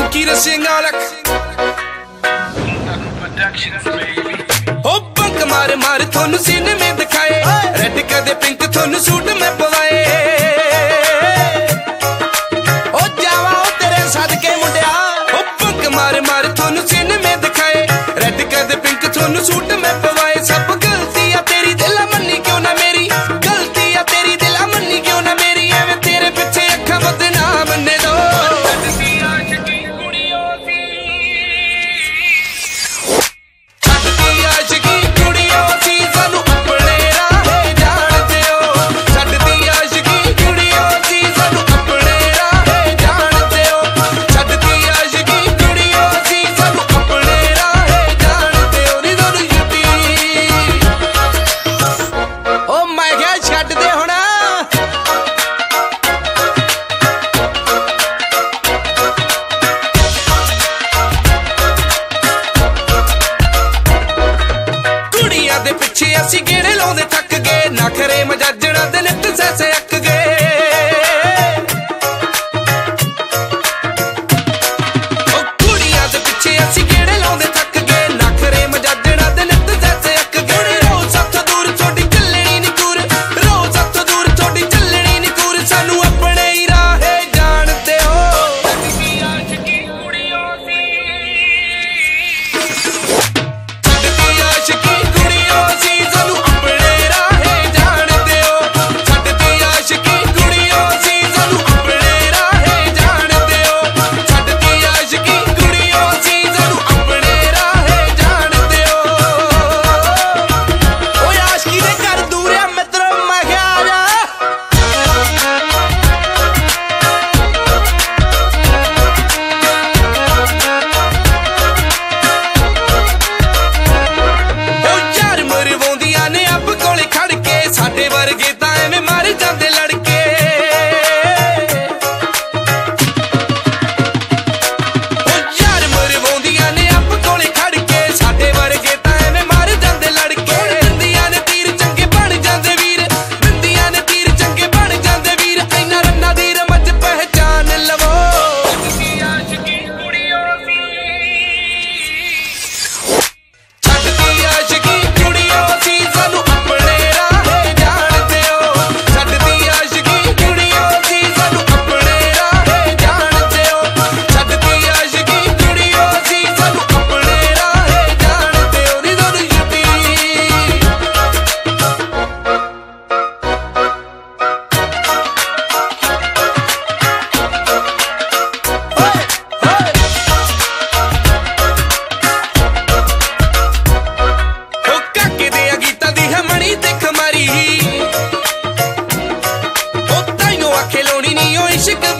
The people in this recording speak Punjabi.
ਫਕੀਰ ਸਿੰਘ ਵਾਲਕ ਉਹ ਬੰਕ ਮਾਰ ਮਾਰ ਤੁਹਾਨੂੰ ਸਿਨੇਮੇ ਦਿਖਾਏ ਰੈੱਡ ਕਦੇ ਪਿੰਕ ਤੁਹਾਨੂੰ ਸੂਟ ਮੈਂ ਪਵਾਏ ਉਹ ਜਾਵਾ ਉਹ ਤੇਰੇ ਸਦਕੇ ਮੁੰਡਿਆ ਉਹ ਬੰਕ ਮਾਰ ਮਾਰ ਤੁਹਾਨੂੰ ਸਿਨੇਮੇ ਦਿਖਾਏ ਰੈੱਡ ਕਦੇ ਪਿੰਕ ਤੁਹਾਨੂੰ ਸੂਟ ਮਜਾਜਣਾ ਦੇ ਨਿੱਤ ਸੈਸੇ should go